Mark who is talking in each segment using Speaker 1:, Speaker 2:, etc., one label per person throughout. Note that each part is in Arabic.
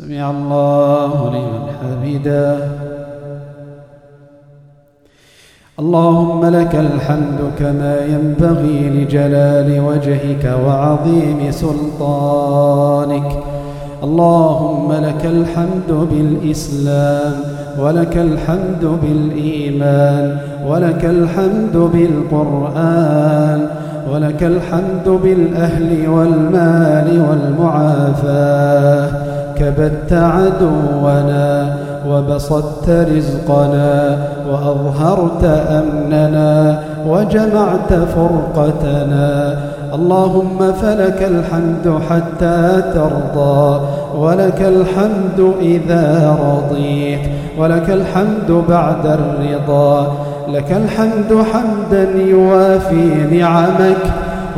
Speaker 1: سمع الله لمن حمده. اللهم لك الحمد كما ينبغي لجلال وجهك وعظيم سلطانك. اللهم لك الحمد بالإسلام ولك الحمد بالإيمان ولك الحمد بالقرآن ولك الحمد بالأهل والمال والمعافاة. كبت عدونا وبسطت رزقنا وأظهرت أمننا وجمعت فرقتنا. اللهم فلك الحمد حتى ترضى ولك الحمد إذا رضيت ولك الحمد بعد الرضا لك الحمد حمدا يوافي نعمك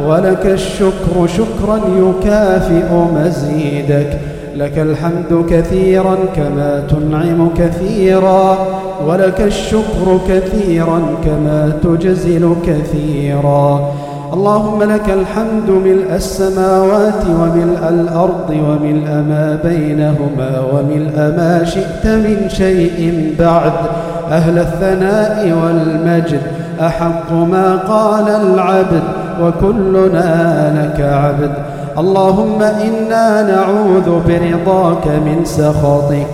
Speaker 1: ولك الشكر شكرا يكافئ مزيدك. لك الحمد كثيرا كما تنعم كثيرا ولك الشكر كثيرا كما تجزل كثيرا. اللهم لك الحمد ملء السماوات وملء الأرض وملء ما بينهما وملء ما شئت من شيء بعد. أهل الثناء والمجد أحق ما قال العبد وكلنا لك عبد. اللهم إنا نعوذ برضاك من سخطك.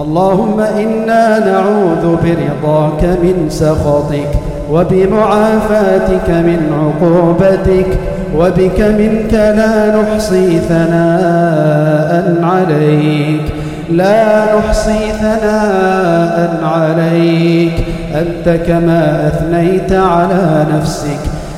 Speaker 1: اللهم إنا نعوذ برضاك من سخطك. وبمعافاتك من عقوبتك. وبك منك لا نحصي ثناء عليك. لا نحصي ثناء عليك. أنت كما أثنيت على نفسك.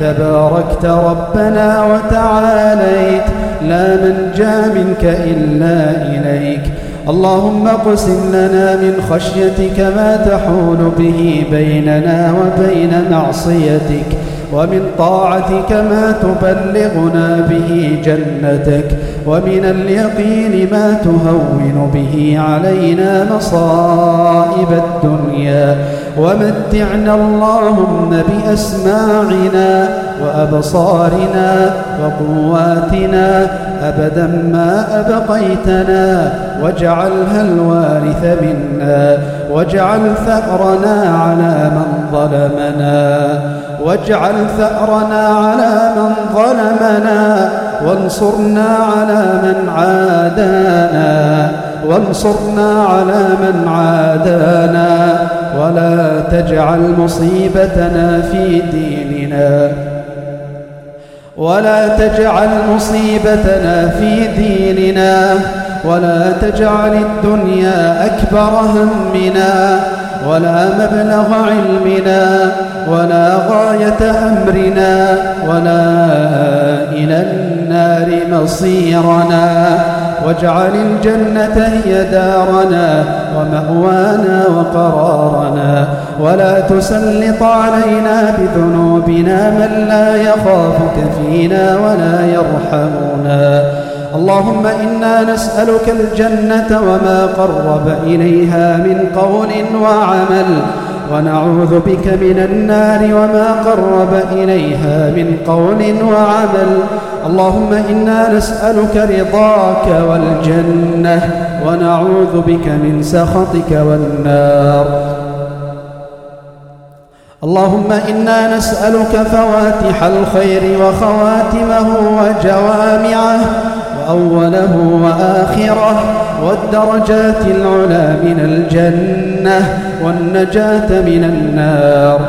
Speaker 1: تباركت ربنا وتعاليت لا من جاء منك إلا إليك. اللهم اقسم لنا من خشيتك ما تحول به بيننا وبين معصيتك ومن طاعتك ما تبلغنا به جنتك. ومن اليقين ما تهون به علينا مصائب الدنيا. ومتعنا اللهم بأسماعنا وأبصارنا وقواتنا أبدا ما أبقيتنا. واجعلها الوارث منا. واجعل ثأرنا على من ظلمنا. واجعل ثأرنا على من ظلمنا وانصرنا على من عادانا وانصرنا على من عادانا ولا تجعل مصيبتنا في ديننا ولا تجعل مصيبتنا في ديننا ولا تجعل الدنيا أكبر همنا ولا مبلغ علمنا ولا غاية أمرنا ولا إلى النار مصيرنا واجعل الجنة هي دارنا ومأوانا وقرارنا ولا تسلط علينا بذنوبنا من لا يخافك فينا ولا يرحمنا اللهم إنا نسألك الجنة وما قرب إليها من قول وعمل ونعوذ بك من النار وما قرب إليها من قول وعمل. اللهم إنا نسألك رضاك والجنة ونعوذ بك من سخطك والنار. اللهم إنا نسألك فواتح الخير وخواتمه وجوامعه وأوله وآخره والدرجات العلى من الجنة والنجاة من النار.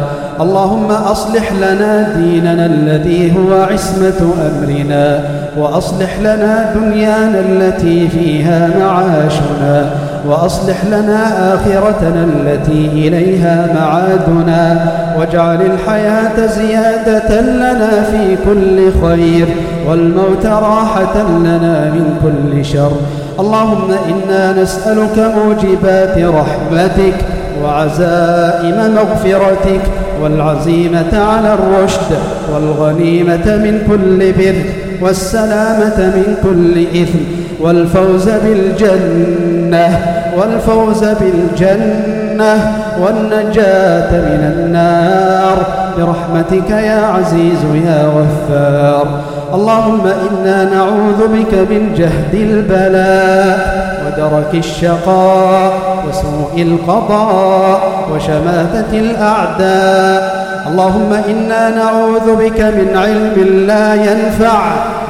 Speaker 1: اللهم أصلح لنا ديننا الذي هو عصمة أمرنا وأصلح لنا دنيانا التي فيها معاشنا وأصلح لنا آخرتنا التي إليها معادنا واجعل الحياة زيادة لنا في كل خير. والموت راحة لنا من كل شر. اللهم إنا نسألك موجبات رحمتك وعزائم مغفرتك والعزيمة على الرشد والغنيمة من كل بر والسلامة من كل إثم والفوز بالجنة والفوز بالجنة والنجاة من النار. برحمتك يا عزيز يا غفار. اللهم إنا نعوذ بك من جهد البلاء ودرك الشقاء وسوء القضاء وشماتة الأعداء. اللهم إنا نعوذ بك من علم لا ينفع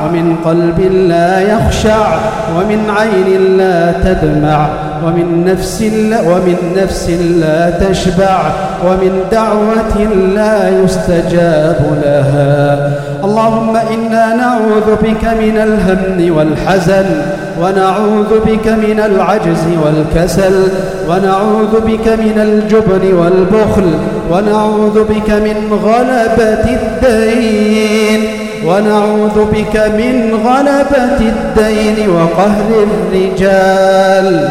Speaker 1: ومن قلب لا يخشع ومن عين لا تدمع ومن نفس لا ومن نفس لا تشبع ومن دعوة لا يستجاب لها. اللهم إنا نعوذ بك من الهم والحزن ونعوذ بك من العجز والكسل ونعوذ بك من الجبن والبخل ونعوذ بك من غلبة الدين ونعوذ بك من غلبة الدين وقهر الرجال.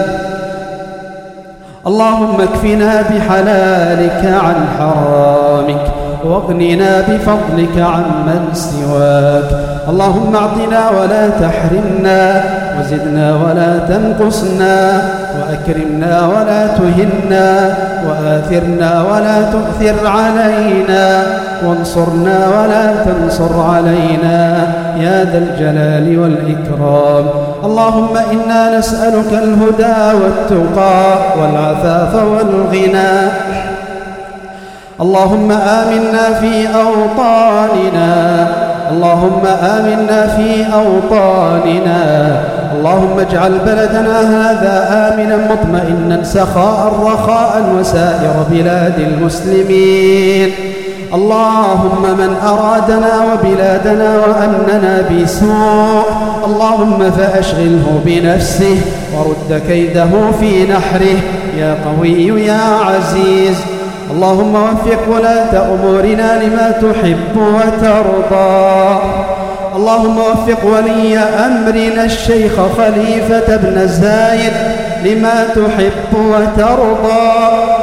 Speaker 1: اللهم اكفنا بحلالك عن حرامك. واغننا بفضلك عن من سواك. اللهم اعطنا ولا تحرمنا وزدنا ولا تنقصنا وأكرمنا ولا تهنا وآثرنا ولا تؤثر علينا وانصرنا ولا تنصر علينا يا ذا الجلال والإكرام. اللهم إنا نسألك الهدى والتقى والعفاف والغنى. اللهم آمنا في أوطاننا. اللهم آمنا في أوطاننا. اللهم اجعل بلدنا هذا آمنا مطمئنا سخاء رخاء وسائر بلاد المسلمين. اللهم من أرادنا وبلادنا وأمننا بسوء اللهم فأشغله بنفسه ورد كيده في نحره. يا قوي يا عزيز اللهم وفق ولاة أمورنا لما تحب وترضى. اللهم وفق ولي أمرنا الشيخ خليفة بن زايد لما تحب وترضى.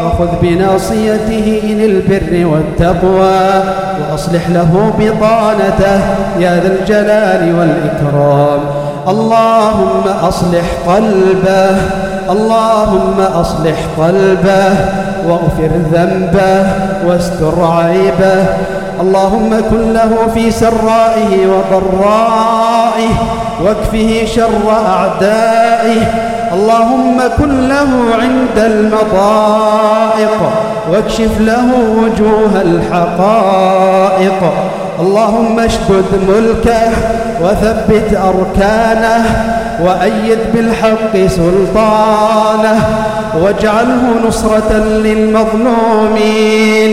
Speaker 1: وخذ بناصيته للبر والتقوى وأصلح له بطانته يا ذا الجلال والإكرام. اللهم أصلح قلبه اللهم أصلح قلبه واغفر ذنبه واستر عيبه. اللهم كن له في سرائه وضرائه واكفه شر أعدائه. اللهم كن له عند المضائق واكشف له وجوه الحقائق. اللهم اشدد ملكه وثبت أركانه وأيد بالحق سلطانه. واجعله نصرة للمظلومين.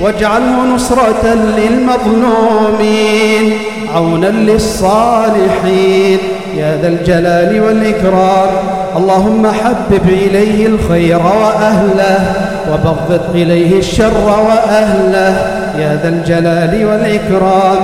Speaker 1: واجعله نصرة للمظلومين. عونا للصالحين. يا ذا الجلال والإكرام. اللهم حبب إليه الخير وأهله. وبغض إليه الشر وأهله. يا ذا الجلال والإكرام.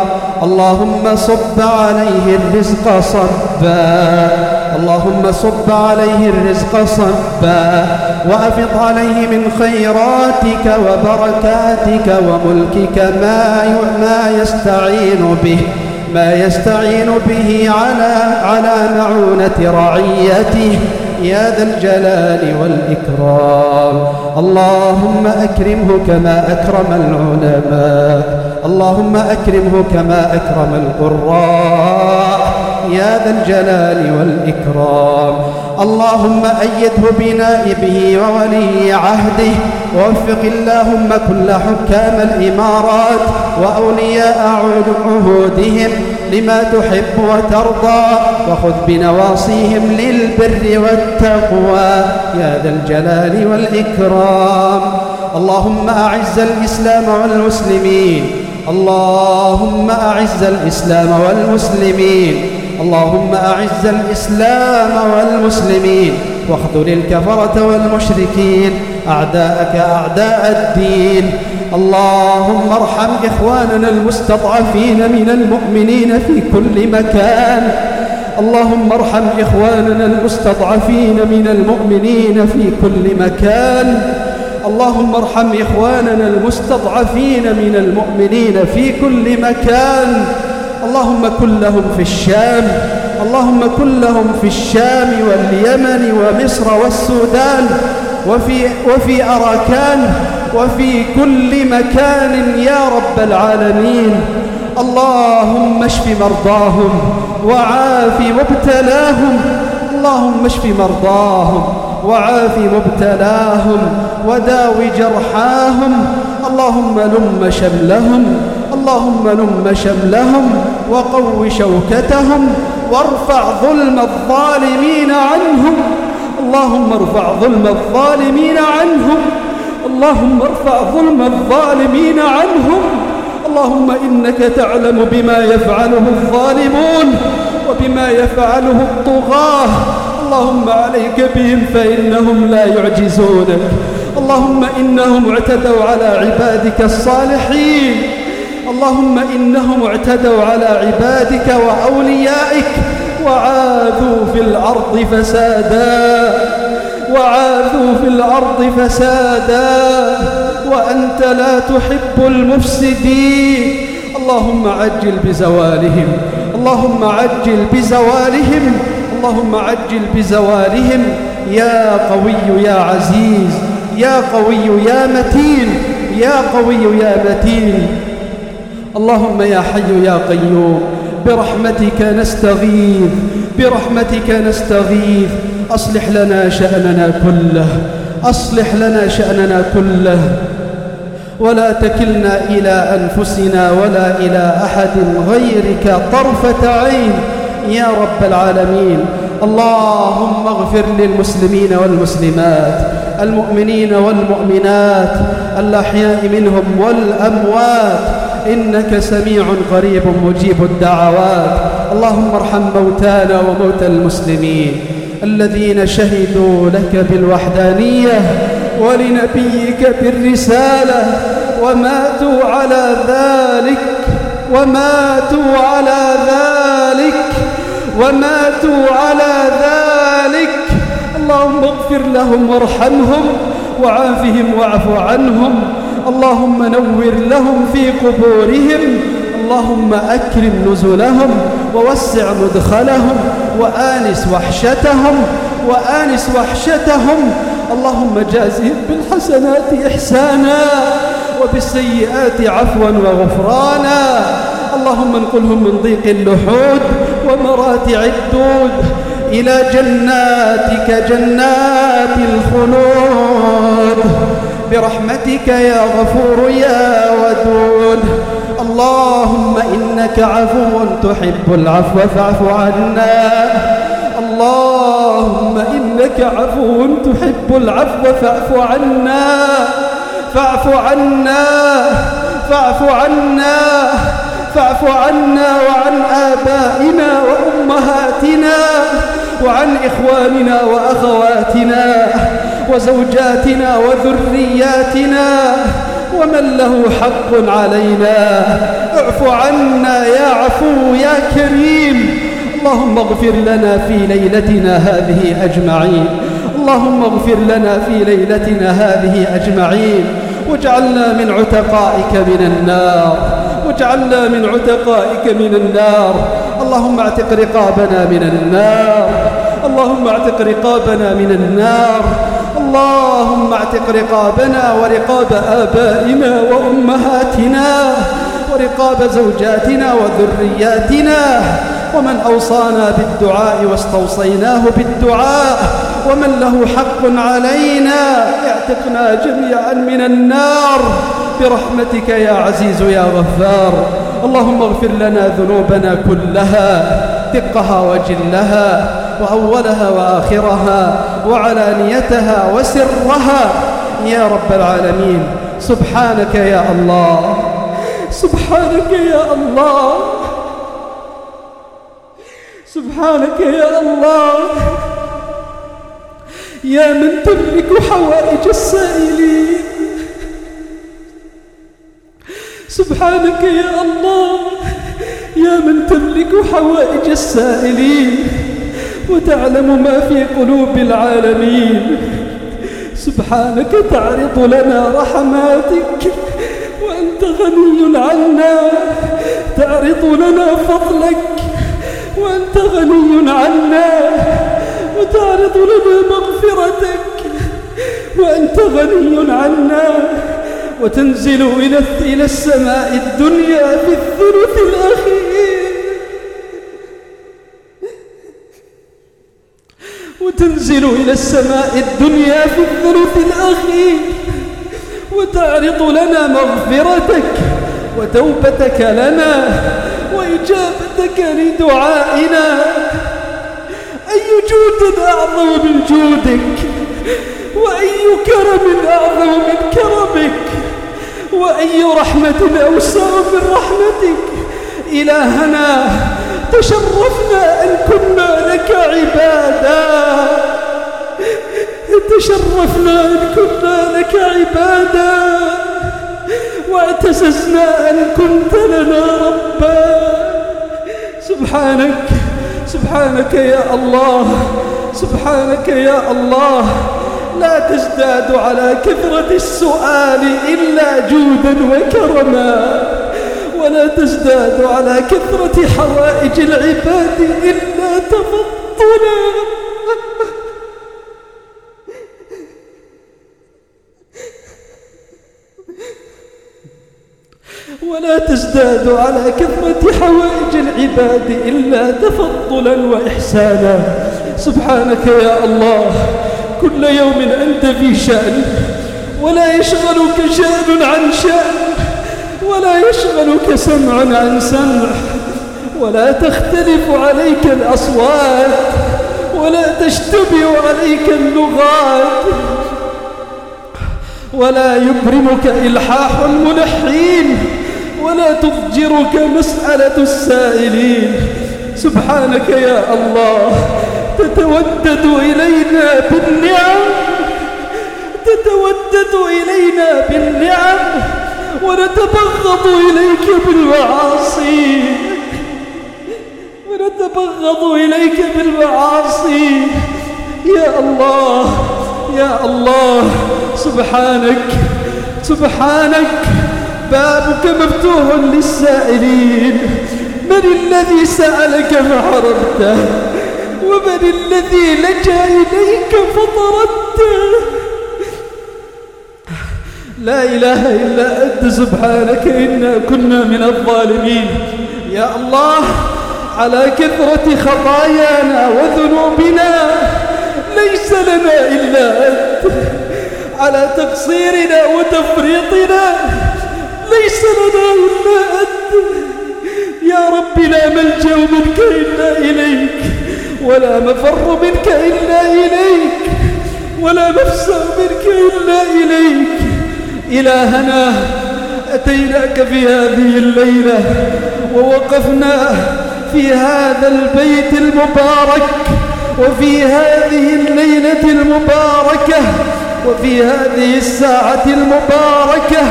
Speaker 1: اللهم صب عليه الرزق صبا. اللهم صب عليه الرزق صبا وأفض عليه من خيراتك وبركاتك وملكك ما ما يستعين به ما يستعين به على على معونة رعيته. يا ذا الجلال والإكرام. اللهم أكرمه كما أكرم العلماء. اللهم أكرمه كما أكرم القراء. يا ذا الجلال والإكرام. اللهم أيده بنائبه وولي عهده. ووفق اللهم كل حكام الإمارات. وأولياء عهودهم لما تحب وترضى. وخذ بنواصيهم للبر والتقوى. يا ذا الجلال والإكرام. اللهم أعز الإسلام والمسلمين. اللهم أعز الإسلام والمسلمين. اللهم أعز الإسلام والمسلمين واخذل الكفرة والمشركين أعداءك أعداء الدين. اللهم ارحم إخواننا المستضعفين من المؤمنين في كل مكان. اللهم ارحم إخواننا المستضعفين من المؤمنين في كل مكان. اللهم ارحم إخواننا المستضعفين من المؤمنين في كل مكان. اللهم كن لهم في الشام اللهم كن لهم في الشام واليمن ومصر والسودان وفي, وفي أراكان وفي كل مكان يا رب العالمين. اللهم اشف مرضاهم وعاف مبتلاهم. اللهم اشف مرضاهم وعاف مبتلاهم وداو جرحاهم. اللهم لم شملهم اللهم لم شملهم وقو شوكتهم وارفع ظلم الظالمين عنهم. اللهم ارفع ظلم الظالمين عنهم. اللهم ارفع ظلم الظالمين عنهم. اللهم إنك تعلم بما يفعله الظالمون وبما يفعله الطغاة. اللهم عليك بهم فإنهم لا يعجزونك. اللهم إنهم اعتدوا على عبادك الصالحين. اللهم إنهم اعتدوا على عبادك وأوليائك وعاثوا في الأرض فسادا وعاثوا في الأرض فسادا. وأنت لا تحب المفسدين. اللهم عجل بزوالهم اللهم عجل بزوالهم اللهم عجل بزوالهم. يا قوي يا عزيز يا قوي يا متين يا قوي يا متين. اللهم يا حي يا قيوم برحمتك نستغيث برحمتك نستغيث. أصلح لنا شأننا كله أصلح لنا شأننا كله. ولا تكلنا إلى أنفسنا ولا إلى أحد غيرك طرفة عين. يا رب العالمين اللهم اغفر للمسلمين والمسلمات المؤمنين والمؤمنات الأحياء منهم والأموات. إنك سميع قريب مجيب الدعوات. اللهم ارحم موتانا وموتى المسلمين. الذين شهدوا لك بالوحدانية ولنبيك بالرسالة وماتوا على ذلك. وماتوا على ذلك. وماتوا على ذلك. اللهم اغفر لهم وارحمهم وعافهم واعف عنهم. اللهم نور لهم في قبورهم اللهم أكرم نزلهم ووسع مدخلهم وآنس وحشتهم وآنس وحشتهم اللهم جازهم بالحسنات إحسانا وبالسيئات عفوا وغفرانا اللهم انقلهم من ضيق اللحود ومراتع الدود إلى جناتك جنات الخلود. برحمتك يا غفور يا ودود. اللهم إنك عفو تحب العفو فاعف عنا. اللهم إنك عفو تحب العفو فاعف عنا. فاعف عنا. فاعف عنا. فاعف عنا وعن آبائنا وأمهاتنا وعن إخواننا وأخواتنا. وزوجاتنا وذرياتنا ومن له حق علينا. اعف عنا يا عفو يا كريم. اللهم اغفر لنا في ليلتنا هذه أجمعين. اللهم اغفر لنا في ليلتنا هذه أجمعين. واجعلنا من عتقائك من النار. واجعلنا من عتقائك من النار. اللهم اعتق رقابنا من النار. اللهم اعتق رقابنا من النار. اللهم اعتق رقابنا ورقاب آبائنا وأمهاتنا ورقاب زوجاتنا وذرياتنا ومن أوصانا بالدعاء واستوصيناه بالدعاء ومن له حق علينا اعتقنا جميعا من النار برحمتك يا عزيز يا غفار اللهم اغفر لنا ذنوبنا كلها دقها وجلها وأولها وآخرها وعلانيتها وسرها. يا رب العالمين سبحانك يا الله سبحانك يا الله سبحانك يا الله. يا من تملك حوائج السائلين. سبحانك يا الله يا من تملك حوائج السائلين. وتعلم ما في قلوب العالمين. سبحانك تعرض لنا رحماتك. وأنت غني عنا. تعرض لنا فضلك. وأنت غني عنا. وتعرض لنا مغفرتك. وأنت غني عنا. وتنزل إلى السماء الدنيا في الثلث الأخير. وتنزل إلى السماء الدنيا في الثلث الأخير وتعرض لنا مغفرتك وتوبتك لنا وإجابتك لدعائنا. أي جود أعظم من جودك؟ وأي كرم أعظم من كرمك؟ وأي رحمة أوسع من رحمتك؟ إلهنا تشرفنا أن كنا لك عبادا. تشرفنا أن كنا لك عبادا واعتززنا أن كنت لنا ربا. سبحانك سبحانك يا الله سبحانك يا الله. لا تزداد على كثرة السؤال إلا جودا وكرما. ولا تزداد على كثرة حوائج العباد إلا تفضلا. ولا تزداد على كثرة حوائج العباد إلا تفضلا وإحسانا. سبحانك يا الله كل يوم أنت في شأن ولا يشغلك شأن عن شأن ولا يشغلك سمع عن سمع ولا تختلف عليك الأصوات ولا تشتبه عليك اللغات ولا يبرمك إلحاح الملحين. ولا تضجرك مسألة السائلين. سبحانك يا الله تتودد إلينا بالنعم. تتودد إلينا بالنعم ونتبغض إليك بالمعاصي. ونتبغض إليك بالمعاصي. يا الله يا الله سبحانك سبحانك. بابك مفتوح للسائلين. من الذي سألك فحرمته ومن الذي لجأ إليك فطردته لا إله إلا أنت سبحانك إنا كنا من الظالمين. يا الله على كثرة خطايانا وذنوبنا ليس لنا إلا أنت. على تقصيرنا وتفريطنا ليس لنا إلا أنت يا رب لا ملجأ منك إلا إليك ولا مفر منك إلا إليك ولا مفسر منك إلا إليك. إلهنا أتيناك في هذه الليلة ووقفنا في هذا البيت المبارك وفي هذه الليلة المباركة وفي هذه الساعة المباركة.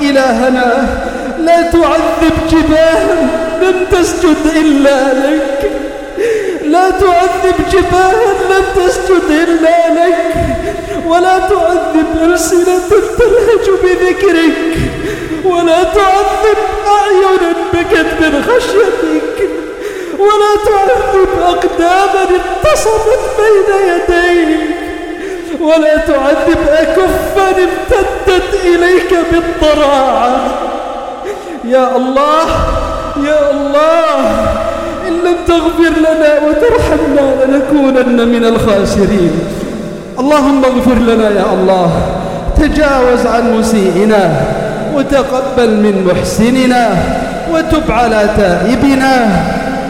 Speaker 1: إلهنا لا تعذب جباها لم تسجد إلا لك. لا تعذب جباها لم تسجد إلا لك. ولا تعذب ألسنة تلهج بذكرك. ولا تعذب أعينا بكت من خشيتك. ولا تعذب أقداما اتصفت بين يديك. ولا تعذب أكفا امتدت إليك بالضراعة. يا الله يا الله إن لم تغفر لنا وترحمنا لنكونن من الخاسرين. اللهم اغفر لنا يا الله. تجاوز عن مسيئنا وتقبل من محسننا وتب على تائبنا.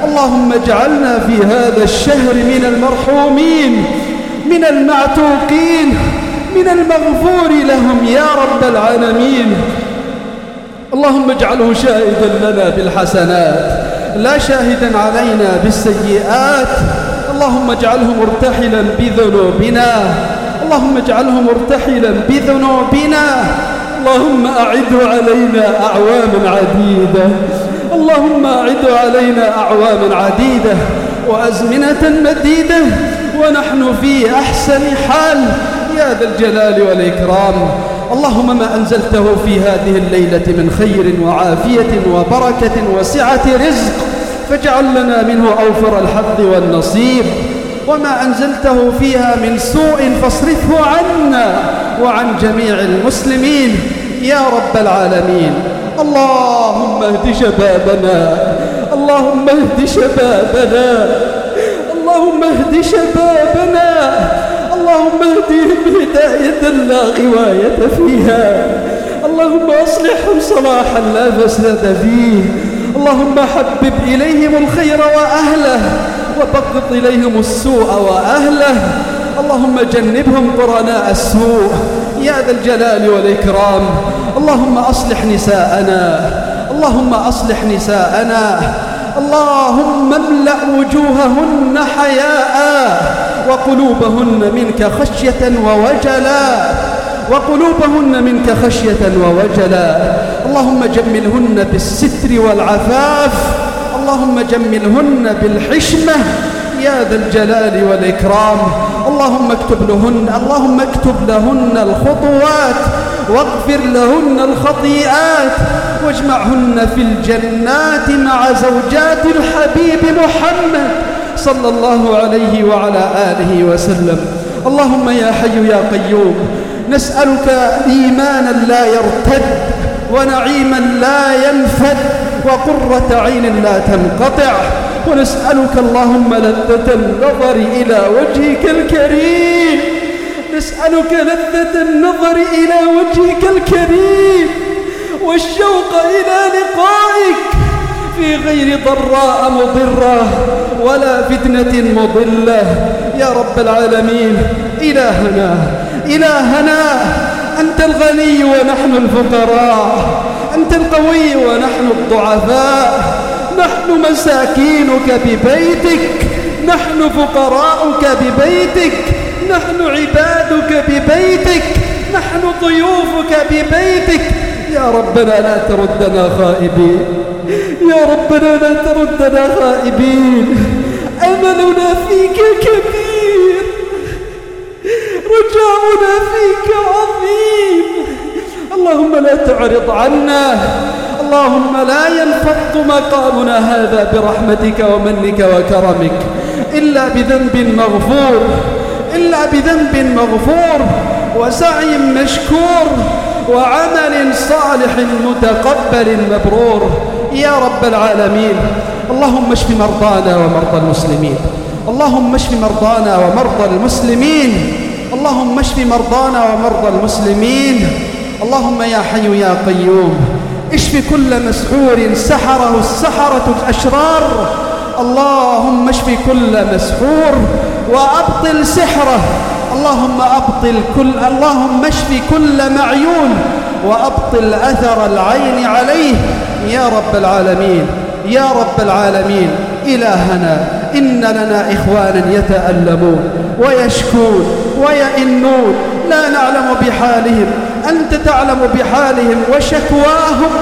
Speaker 1: اللهم اجعلنا في هذا الشهر من المرحومين. من المعتوقين من المغفور لهم يا رب العالمين. اللهم اجعله شاهدا لنا بالحسنات لا شاهدا علينا بالسيئات. اللهم اجعله مرتحلا بذنوبنا اللهم اجعله مرتحلا بذنوبنا. اللهم أعده علينا أعواما عديدة اللهم أعد علينا أعواما عديدة. وأزمنة مديدة ونحن في أحسن حال. يا ذا الجلال والإكرام. اللهم ما أنزلته في هذه الليلة من خير وعافية وبركة وسعة رزق فاجعل لنا منه أوفر الحظ والنصيب. وما أنزلته فيها من سوء فاصرفه عنا وعن جميع المسلمين. يا رب العالمين. اللهم اهد شبابنا اللهم اهد شبابنا. اللهم اهد شبابنا. اللهم اهدهم هداية لا غواية فيها. اللهم أصلحهم صلاحا لا فساد فيه. اللهم حبب إليهم الخير وأهله وبغض إليهم السوء وأهله. اللهم جنبهم قرناء السوء. يا ذا الجلال والإكرام. اللهم أصلح نساءنا. اللهم أصلح نساءنا. اللهم املأ وجوههن حياء وقلوبهن منك خشية ووجلا. وقلوبهن منك خشية ووجلا. اللهم جملهن بالستر والعفاف. اللهم جملهن بالحشمة. يا ذا الجلال والإكرام. اللهم اكتب لهن اللهم اكتب لهن الخطوات. واغفر لهن الخطيئات واجمعهن في الجنات مع زوجات الحبيب محمد صلى الله عليه وعلى آله وسلم. اللهم يا حي يا قيوم نسألك إيمانا لا يرتد ونعيما لا ينفد وقرة عين لا تنقطع. ونسألك اللهم لذة النظر إلى وجهك الكريم. نسألك لذة النظر إلى وجهك الكريم والشوق إلى لقائك في غير ضراء مضرة ولا فتنة مضلة. يا رب العالمين إلهنا إلهنا أنت الغني ونحن الفقراء أنت القوي ونحن الضعفاء. نحن مساكينك ببيتك نحن فقراؤك ببيتك. نحن عبادك ببيتك نحن ضيوفك ببيتك. يا ربنا لا تردنا خائبين. يا ربنا لا تردنا خائبين. أملنا فيك كبير. رجاؤنا فيك عظيم. اللهم لا تعرض عنا. اللهم لا ينفض مقامنا هذا برحمتك ومنك وكرمك إلا بذنب مغفور. إلا بذنب مغفور وسعي مشكور وعمل صالح متقبل مبرور. يا رب العالمين اللهم اشف مرضانا ومرضى المسلمين. اللهم اشف مرضانا ومرضى المسلمين. اللهم اشف مرضانا ومرضى المسلمين. اللهم يا حي يا قيوم اشف كل مسحور سحره السحرة الأشرار. اللهم اشف كل مسحور وأبطل سحره. اللهم أبطل كل اللهم اشف كل معيون وأبطل أثر العين عليه. يا رب العالمين يا رب العالمين إلهنا إن لنا إخوانا يتألمون ويشكون ويئنون. لا نعلم بحالهم أنت تعلم بحالهم وشكواهم.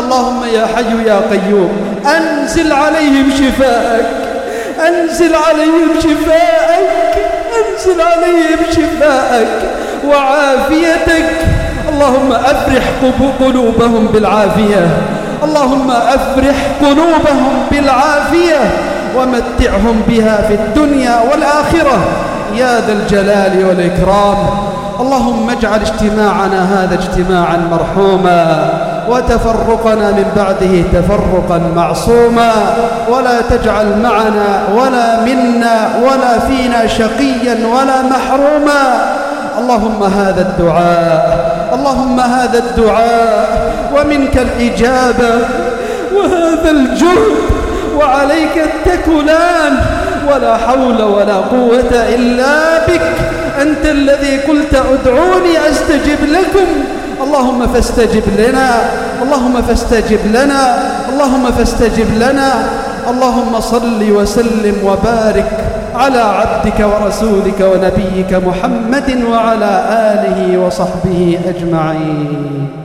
Speaker 1: اللهم يا حي يا قيوم أنزل عليهم شفاءك. أنزل عليهم شفاءك. أنزل عليهم شفاءك. وعافيتك. اللهم أفرح قلوبهم بالعافية. اللهم أفرح قلوبهم بالعافية. ومتعهم بها في الدنيا والآخرة. يا ذا الجلال والإكرام. اللهم اجعل اجتماعنا هذا اجتماعا مرحوما. وتفرقنا من بعده تفرقا معصوما ولا تجعل معنا ولا منا ولا فينا شقيا ولا محروما. اللهم هذا الدعاء اللهم هذا الدعاء ومنك الإجابة وهذا الجهد وعليك التكلان ولا حول ولا قوة إلا بك. أنت الذي قلت ادعوني أستجب لكم. اللهم فاستجب لنا اللهم فاستجب لنا اللهم فاستجب لنا. اللهم صل وسلم وبارك على عبدك ورسولك ونبيك محمد وعلى آله وصحبه أجمعين.